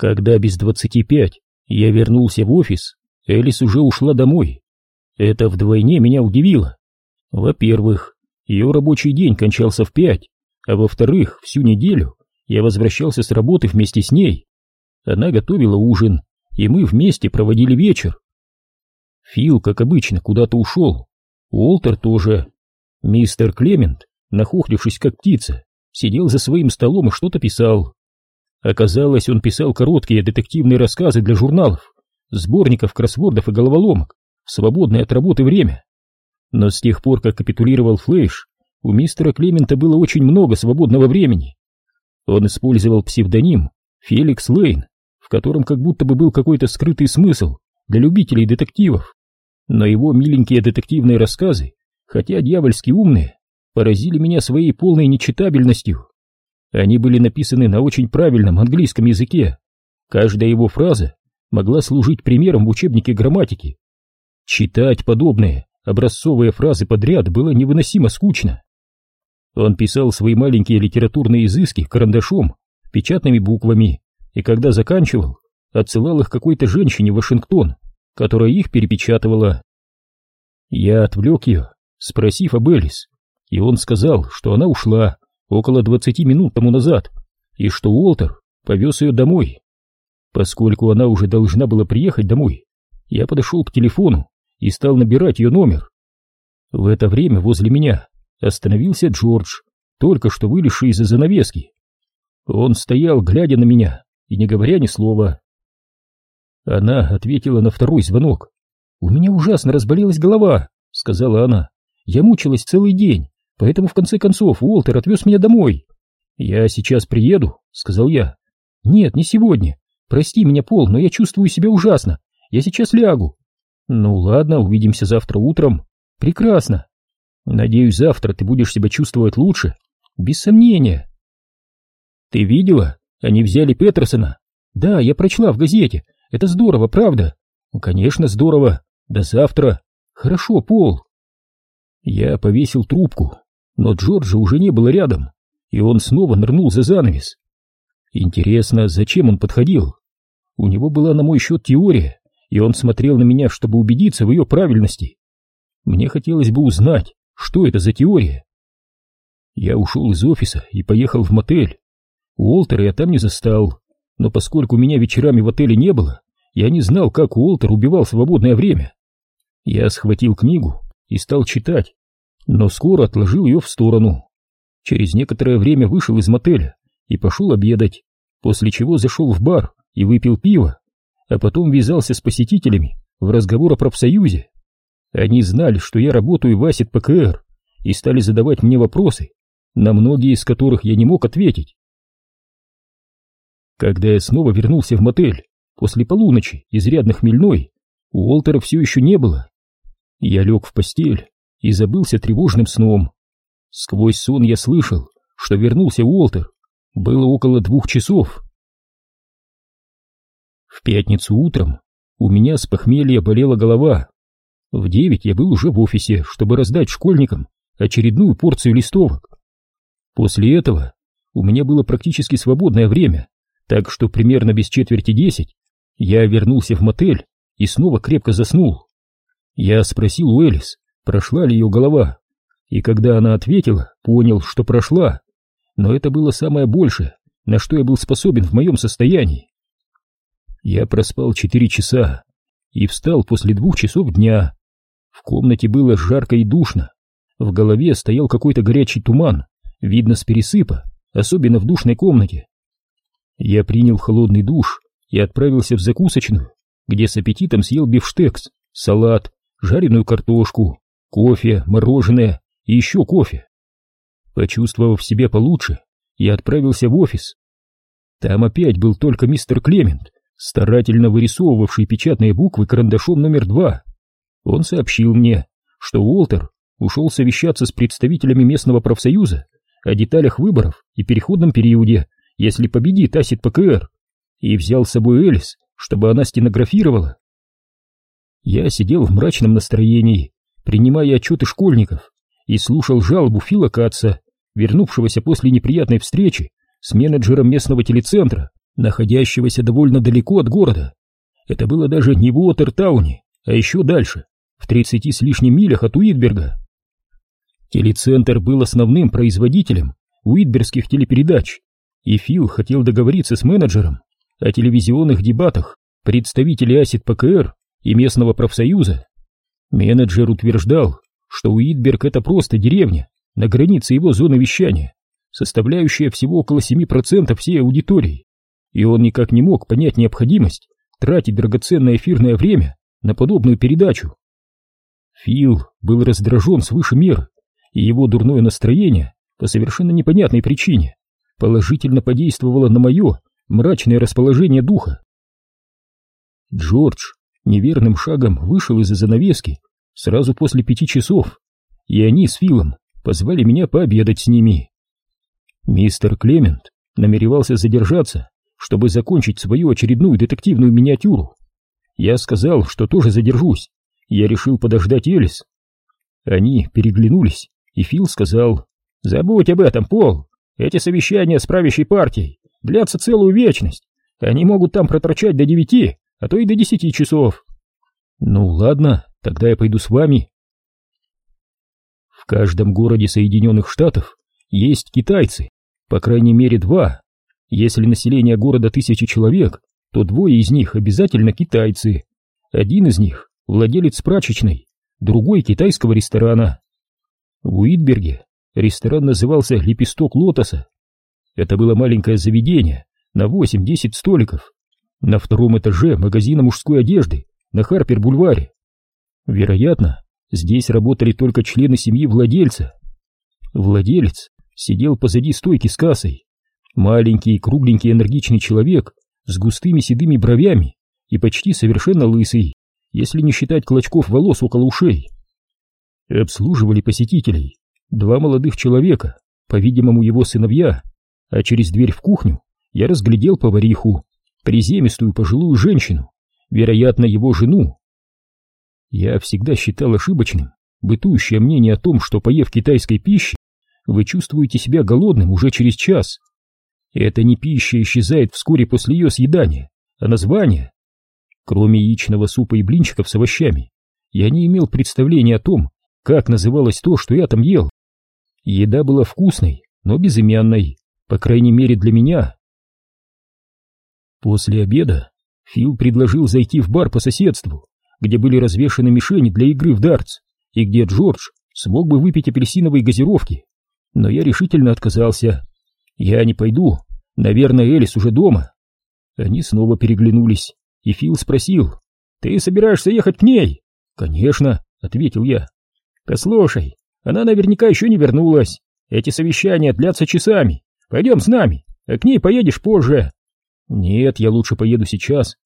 Когда без двадцати пять я вернулся в офис, Элис уже ушла домой. Это вдвойне меня удивило. Во-первых, ее рабочий день кончался в пять, а во-вторых, всю неделю я возвращался с работы вместе с ней. Она готовила ужин, и мы вместе проводили вечер. Фил, как обычно, куда-то ушел. Уолтер тоже. Мистер Клемент, нахохлившись как птица, сидел за своим столом и что-то писал. Оказалось, он писал короткие детективные рассказы для журналов, сборников кроссвордов и головоломок свободное от работы время. Но с тех пор, как капитулировал Флэш, у мистера Клемента было очень много свободного времени. Он использовал псевдоним Феликс Лейн, в котором как будто бы был какой-то скрытый смысл для любителей детективов. Но его миленькие детективные рассказы, хотя дьявольски умные, поразили меня своей полной нечитабельностью. Они были написаны на очень правильном английском языке. Каждая его фраза могла служить примером в учебнике грамматики. Читать подобные образцовые фразы подряд было невыносимо скучно. Он писал свои маленькие литературные изыски карандашом, печатными буквами, и когда заканчивал, отсылал их какой-то женщине в Вашингтон, которая их перепечатывала. Я отвлек ее, спросив об Элис, и он сказал, что она ушла около двадцати минут тому назад, и что Уолтер повез ее домой. Поскольку она уже должна была приехать домой, я подошел к телефону и стал набирать ее номер. В это время возле меня остановился Джордж, только что вылезший из-за занавески. Он стоял, глядя на меня и не говоря ни слова. Она ответила на второй звонок. «У меня ужасно разболелась голова», — сказала она. «Я мучилась целый день, поэтому в конце концов Уолтер отвез меня домой». «Я сейчас приеду», — сказал я. «Нет, не сегодня. Прости меня, Пол, но я чувствую себя ужасно. Я сейчас лягу». «Ну ладно, увидимся завтра утром». «Прекрасно. Надеюсь, завтра ты будешь себя чувствовать лучше. Без сомнения. Ты видела? Они взяли Петерсона. Да, я прочла в газете. Это здорово, правда? Ну, конечно, здорово. До завтра. Хорошо, Пол. Я повесил трубку, но Джорджа уже не было рядом, и он снова нырнул за занавес. Интересно, зачем он подходил? У него была на мой счет теория, и он смотрел на меня, чтобы убедиться в ее правильности. Мне хотелось бы узнать, что это за теория? Я ушел из офиса и поехал в мотель. Уолтера я там не застал, но поскольку меня вечерами в отеле не было, я не знал, как Уолтер убивал свободное время. Я схватил книгу и стал читать, но скоро отложил ее в сторону. Через некоторое время вышел из мотеля и пошел обедать, после чего зашел в бар и выпил пиво, а потом ввязался с посетителями в разговор о профсоюзе. Они знали, что я работаю в Асет ПКР, и стали задавать мне вопросы, на многие из которых я не мог ответить. Когда я снова вернулся в мотель, после полуночи, изрядно хмельной, Уолтера все еще не было. Я лег в постель и забылся тревожным сном. Сквозь сон я слышал, что вернулся Уолтер. Было около двух часов. В пятницу утром у меня с похмелья болела голова. В девять я был уже в офисе, чтобы раздать школьникам очередную порцию листовок. После этого у меня было практически свободное время, так что примерно без четверти десять я вернулся в мотель и снова крепко заснул. Я спросил у Элис, прошла ли ее голова, и когда она ответила, понял, что прошла, но это было самое большее, на что я был способен в моем состоянии. Я проспал четыре часа и встал после двух часов дня, в комнате было жарко и душно. В голове стоял какой-то горячий туман, видно с пересыпа, особенно в душной комнате. Я принял холодный душ и отправился в закусочную, где с аппетитом съел бифштекс, салат, жареную картошку, кофе, мороженое и еще кофе. Почувствовав себя получше, я отправился в офис. Там опять был только мистер Клемент, старательно вырисовывавший печатные буквы карандашом номер два. Он сообщил мне, что Уолтер ушел совещаться с представителями местного профсоюза о деталях выборов и переходном периоде, если победит Асид ПКР, и взял с собой Элис, чтобы она стенографировала. Я сидел в мрачном настроении, принимая отчеты школьников, и слушал жалобу Фила Катца, вернувшегося после неприятной встречи с менеджером местного телецентра, находящегося довольно далеко от города. Это было даже не в Уотертауне, а еще дальше, в 30 с лишним милях от Уитберга. Телецентр был основным производителем уитбергских телепередач, и Фил хотел договориться с менеджером о телевизионных дебатах представителей АСИД ПКР и местного профсоюза. Менеджер утверждал, что Уитберг это просто деревня на границе его зоны вещания, составляющая всего около 7% всей аудитории, и он никак не мог понять необходимость тратить драгоценное эфирное время на подобную передачу. Фил был раздражен свыше меры, и его дурное настроение по совершенно непонятной причине положительно подействовало на мое мрачное расположение духа. Джордж неверным шагом вышел из-за занавески сразу после пяти часов, и они с Филом позвали меня пообедать с ними. Мистер Клемент намеревался задержаться, чтобы закончить свою очередную детективную миниатюру. Я сказал, что тоже задержусь. Я решил подождать Элис. Они переглянулись, и Фил сказал, «Забудь об этом, Пол. Эти совещания с правящей партией длятся целую вечность. Они могут там проторчать до девяти, а то и до десяти часов». «Ну ладно, тогда я пойду с вами». В каждом городе Соединенных Штатов есть китайцы, по крайней мере два. Если население города тысячи человек, то двое из них обязательно китайцы. Один из них владелец прачечной, другой китайского ресторана. В Уитберге ресторан назывался «Лепесток лотоса». Это было маленькое заведение на 8-10 столиков. На втором этаже магазина мужской одежды на Харпер-бульваре. Вероятно, здесь работали только члены семьи владельца. Владелец сидел позади стойки с кассой. Маленький, кругленький, энергичный человек с густыми седыми бровями и почти совершенно лысый, если не считать клочков волос около ушей. Обслуживали посетителей два молодых человека, по-видимому, его сыновья, а через дверь в кухню я разглядел повариху, приземистую пожилую женщину, вероятно, его жену. Я всегда считал ошибочным бытующее мнение о том, что, поев китайской пищи, вы чувствуете себя голодным уже через час. Это не пища исчезает вскоре после ее съедания, а название. Кроме яичного супа и блинчиков с овощами, я не имел представления о том, как называлось то, что я там ел. Еда была вкусной, но безымянной, по крайней мере для меня. После обеда Фил предложил зайти в бар по соседству, где были развешаны мишени для игры в дартс, и где Джордж смог бы выпить апельсиновой газировки но я решительно отказался. Я не пойду, наверное, Элис уже дома. Они снова переглянулись, и Фил спросил, «Ты собираешься ехать к ней?» «Конечно», — ответил я. «Послушай, она наверняка еще не вернулась. Эти совещания длятся часами. Пойдем с нами, а к ней поедешь позже». «Нет, я лучше поеду сейчас».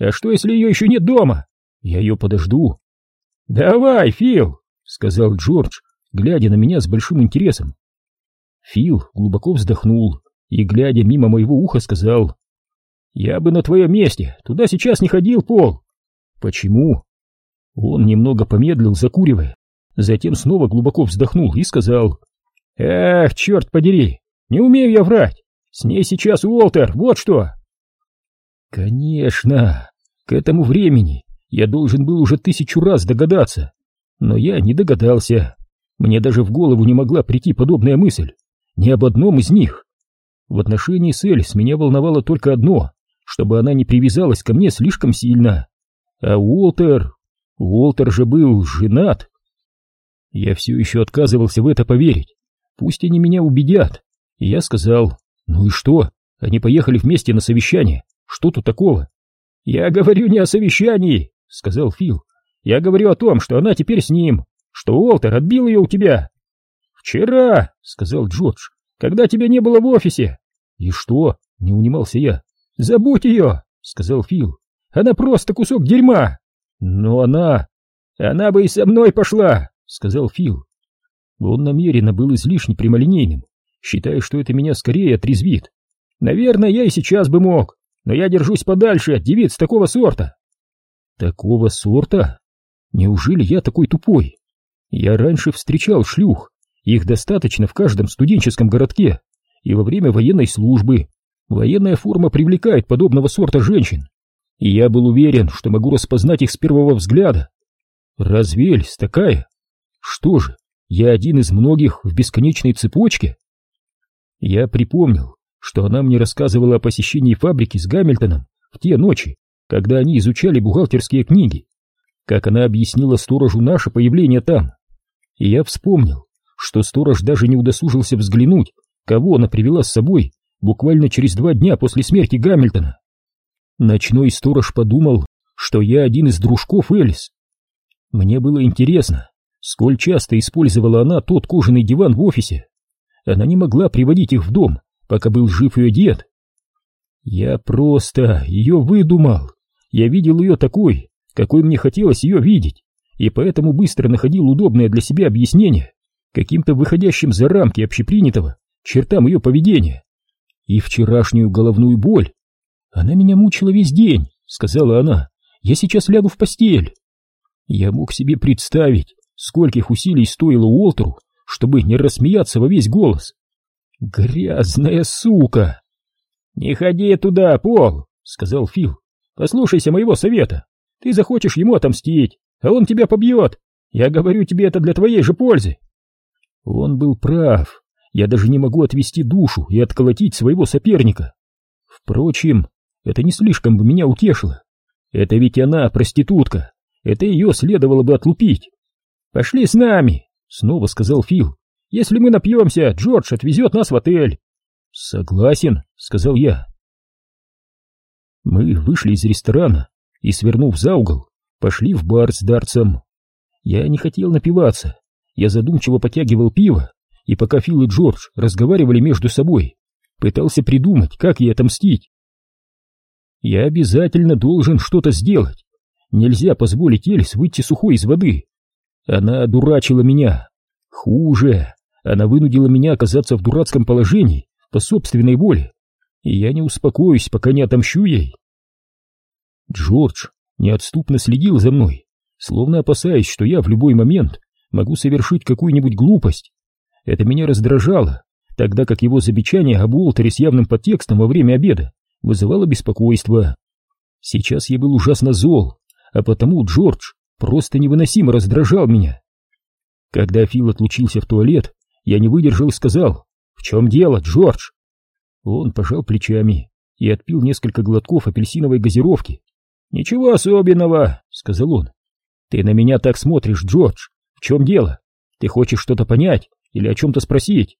«А что, если ее еще нет дома?» «Я ее подожду». «Давай, Фил», — сказал Джордж, глядя на меня с большим интересом. Фил глубоко вздохнул и, глядя мимо моего уха, сказал, «Я бы на твоем месте туда сейчас не ходил, Пол». «Почему?» Он немного помедлил, закуривая, затем снова глубоко вздохнул и сказал, «Эх, черт подери, не умею я врать, с ней сейчас Уолтер, вот что!» Конечно, к этому времени я должен был уже тысячу раз догадаться, но я не догадался. Мне даже в голову не могла прийти подобная мысль ни об одном из них. В отношении с Элис меня волновало только одно, чтобы она не привязалась ко мне слишком сильно. А Уолтер... Уолтер же был женат. Я все еще отказывался в это поверить. Пусть они меня убедят. И я сказал, ну и что? Они поехали вместе на совещание. Что тут такого? Я говорю не о совещании, сказал Фил. Я говорю о том, что она теперь с ним, что Уолтер отбил ее у тебя. «Вчера», — сказал Джордж, — «когда тебя не было в офисе». «И что?» — не унимался я. «Забудь ее», — сказал Фил. «Она просто кусок дерьма». «Но она...» «Она бы и со мной пошла», — сказал Фил. Он намеренно был излишне прямолинейным, считая, что это меня скорее отрезвит. «Наверное, я и сейчас бы мог, но я держусь подальше от девиц такого сорта». «Такого сорта? Неужели я такой тупой? Я раньше встречал шлюх, их достаточно в каждом студенческом городке и во время военной службы. Военная форма привлекает подобного сорта женщин, и я был уверен, что могу распознать их с первого взгляда. Разве Эльс такая? Что же, я один из многих в бесконечной цепочке? Я припомнил, что она мне рассказывала о посещении фабрики с Гамильтоном в те ночи, когда они изучали бухгалтерские книги, как она объяснила сторожу наше появление там. И я вспомнил, что сторож даже не удосужился взглянуть, кого она привела с собой буквально через два дня после смерти Гамильтона. Ночной сторож подумал, что я один из дружков Элис. Мне было интересно, сколь часто использовала она тот кожаный диван в офисе. Она не могла приводить их в дом, пока был жив ее дед. Я просто ее выдумал. Я видел ее такой, какой мне хотелось ее видеть, и поэтому быстро находил удобное для себя объяснение каким-то выходящим за рамки общепринятого чертам ее поведения. И вчерашнюю головную боль. Она меня мучила весь день, сказала она. Я сейчас лягу в постель. Я мог себе представить, скольких усилий стоило Уолтеру, чтобы не рассмеяться во весь голос. Грязная сука! Не ходи туда, Пол, сказал Фил. Послушайся моего совета. Ты захочешь ему отомстить, а он тебя побьет. Я говорю тебе это для твоей же пользы. Он был прав. Я даже не могу отвести душу и отколотить своего соперника. Впрочем, это не слишком бы меня утешило. Это ведь она проститутка. Это ее следовало бы отлупить. Пошли с нами, снова сказал Фил. Если мы напьемся, Джордж отвезет нас в отель. Согласен, сказал я. Мы вышли из ресторана и, свернув за угол, пошли в бар с дартсом. Я не хотел напиваться, я задумчиво потягивал пиво, и пока Фил и Джордж разговаривали между собой, пытался придумать, как ей отомстить. Я обязательно должен что-то сделать. Нельзя позволить Элис выйти сухой из воды. Она одурачила меня. Хуже, она вынудила меня оказаться в дурацком положении по собственной воле, и я не успокоюсь, пока не отомщу ей. Джордж неотступно следил за мной, словно опасаясь, что я в любой момент могу совершить какую-нибудь глупость. Это меня раздражало, тогда как его замечание об Уолтере с явным подтекстом во время обеда вызывало беспокойство. Сейчас я был ужасно зол, а потому Джордж просто невыносимо раздражал меня. Когда Фил отлучился в туалет, я не выдержал и сказал, «В чем дело, Джордж?» Он пожал плечами и отпил несколько глотков апельсиновой газировки. «Ничего особенного», — сказал он. «Ты на меня так смотришь, Джордж, чем дело? Ты хочешь что-то понять или о чем-то спросить?»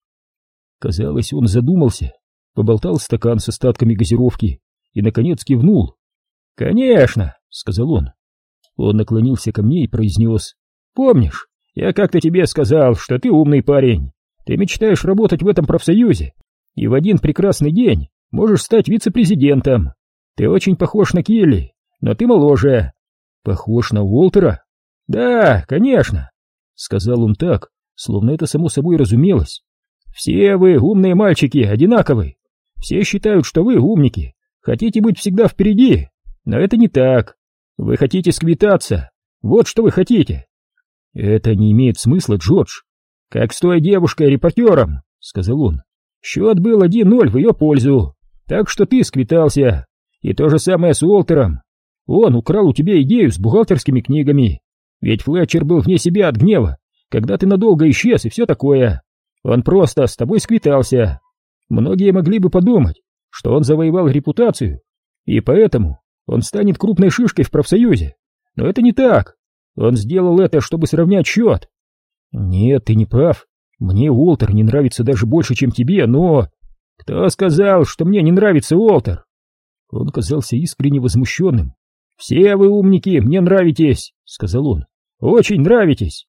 Казалось, он задумался, поболтал стакан с остатками газировки и, наконец, кивнул. «Конечно!» — сказал он. Он наклонился ко мне и произнес. «Помнишь, я как-то тебе сказал, что ты умный парень. Ты мечтаешь работать в этом профсоюзе, и в один прекрасный день можешь стать вице-президентом. Ты очень похож на Килли, но ты моложе. Похож на Уолтера? Да, конечно. — сказал он так, словно это само собой разумелось. «Все вы, умные мальчики, одинаковы. Все считают, что вы умники, хотите быть всегда впереди, но это не так. Вы хотите сквитаться, вот что вы хотите». «Это не имеет смысла, Джордж. Как с той девушкой-репортером», — сказал он. «Счет был 1-0 в ее пользу, так что ты сквитался. И то же самое с Уолтером. Он украл у тебя идею с бухгалтерскими книгами, ведь Флетчер был вне себя от гнева, когда ты надолго исчез и все такое. Он просто с тобой сквитался. Многие могли бы подумать, что он завоевал репутацию, и поэтому он станет крупной шишкой в профсоюзе. Но это не так. Он сделал это, чтобы сравнять счет. Нет, ты не прав. Мне Уолтер не нравится даже больше, чем тебе, но... Кто сказал, что мне не нравится Уолтер? Он казался искренне возмущенным. «Все вы умники, мне нравитесь», — сказал он. Очень нравитесь.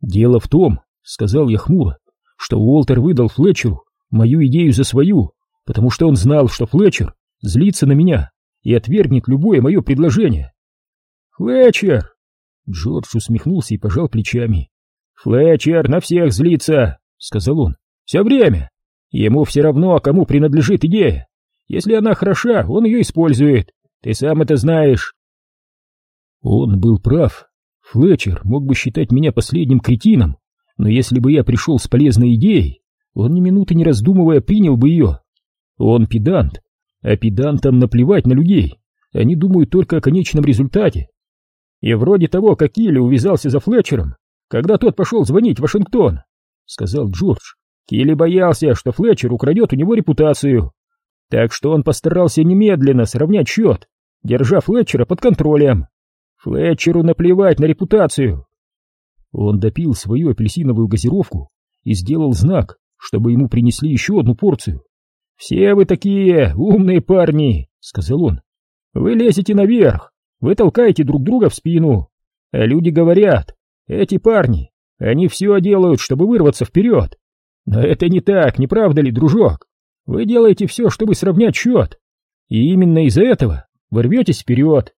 Дело в том, сказал я хмуро, что Уолтер выдал Флетчеру мою идею за свою, потому что он знал, что Флетчер злится на меня и отвергнет любое мое предложение. Флетчер! Джордж усмехнулся и пожал плечами. Флетчер на всех злится, сказал он. Все время. Ему все равно, кому принадлежит идея. Если она хороша, он ее использует. Ты сам это знаешь. Он был прав. Флетчер мог бы считать меня последним кретином, но если бы я пришел с полезной идеей, он ни минуты не раздумывая принял бы ее. Он педант, а педантам наплевать на людей, они думают только о конечном результате. И вроде того, как Килли увязался за Флетчером, когда тот пошел звонить в Вашингтон, — сказал Джордж. Килли боялся, что Флетчер украдет у него репутацию, так что он постарался немедленно сравнять счет, держа Флетчера под контролем. Флетчеру наплевать на репутацию. Он допил свою апельсиновую газировку и сделал знак, чтобы ему принесли еще одну порцию. «Все вы такие умные парни», — сказал он. «Вы лезете наверх, вы толкаете друг друга в спину, а люди говорят, эти парни, они все делают, чтобы вырваться вперед. Но это не так, не правда ли, дружок? Вы делаете все, чтобы сравнять счет, и именно из-за этого вы рветесь вперед.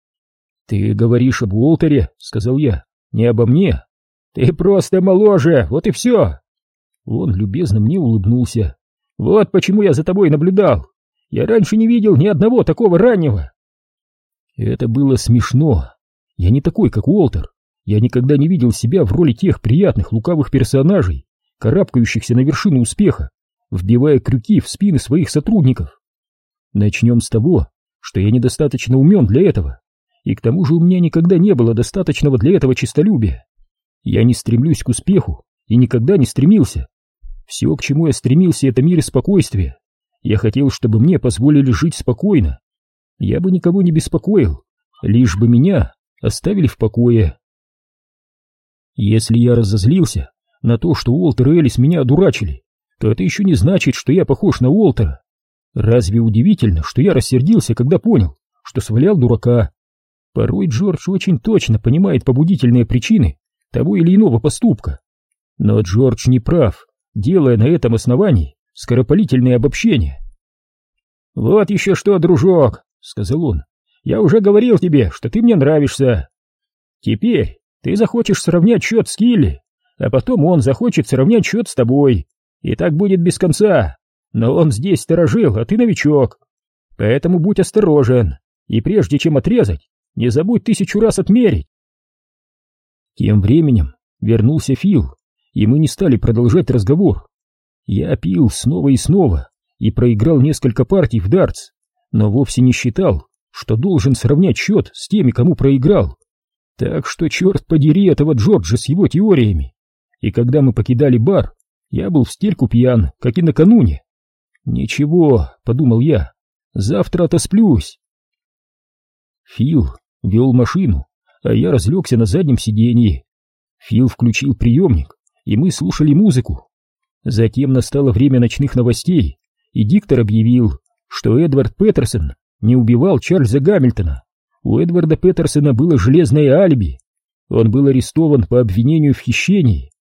Ты говоришь об Уолтере, сказал я, не обо мне. Ты просто моложе, вот и все. Он любезно мне улыбнулся. Вот почему я за тобой наблюдал. Я раньше не видел ни одного такого раннего. Это было смешно. Я не такой, как Уолтер. Я никогда не видел себя в роли тех приятных лукавых персонажей, карабкающихся на вершину успеха, вбивая крюки в спины своих сотрудников. Начнем с того, что я недостаточно умен для этого, и к тому же у меня никогда не было достаточного для этого честолюбия. Я не стремлюсь к успеху и никогда не стремился. Все, к чему я стремился, это мир и спокойствие. Я хотел, чтобы мне позволили жить спокойно. Я бы никого не беспокоил, лишь бы меня оставили в покое. Если я разозлился на то, что Уолтер и Элис меня одурачили, то это еще не значит, что я похож на Уолтера. Разве удивительно, что я рассердился, когда понял, что свалял дурака? Порой Джордж очень точно понимает побудительные причины того или иного поступка. Но Джордж не прав, делая на этом основании скоропалительные обобщения. «Вот еще что, дружок», — сказал он, — «я уже говорил тебе, что ты мне нравишься. Теперь ты захочешь сравнять счет с Килли, а потом он захочет сравнять счет с тобой, и так будет без конца. Но он здесь сторожил, а ты новичок. Поэтому будь осторожен, и прежде чем отрезать, не забудь тысячу раз отмерить. Тем временем вернулся Фил, и мы не стали продолжать разговор. Я пил снова и снова и проиграл несколько партий в дартс, но вовсе не считал, что должен сравнять счет с теми, кому проиграл. Так что черт подери этого Джорджа с его теориями. И когда мы покидали бар, я был в стельку пьян, как и накануне. Ничего, подумал я, завтра отосплюсь. Фил вел машину, а я разлегся на заднем сиденье. Фил включил приемник, и мы слушали музыку. Затем настало время ночных новостей, и диктор объявил, что Эдвард Петерсон не убивал Чарльза Гамильтона. У Эдварда Петерсона было железное алиби. Он был арестован по обвинению в хищении.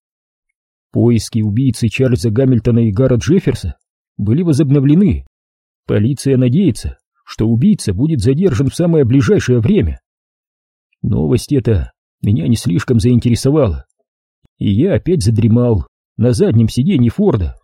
Поиски убийцы Чарльза Гамильтона и Гарра Джефферса были возобновлены. Полиция надеется, что убийца будет задержан в самое ближайшее время. Новость эта меня не слишком заинтересовала, и я опять задремал на заднем сиденье Форда.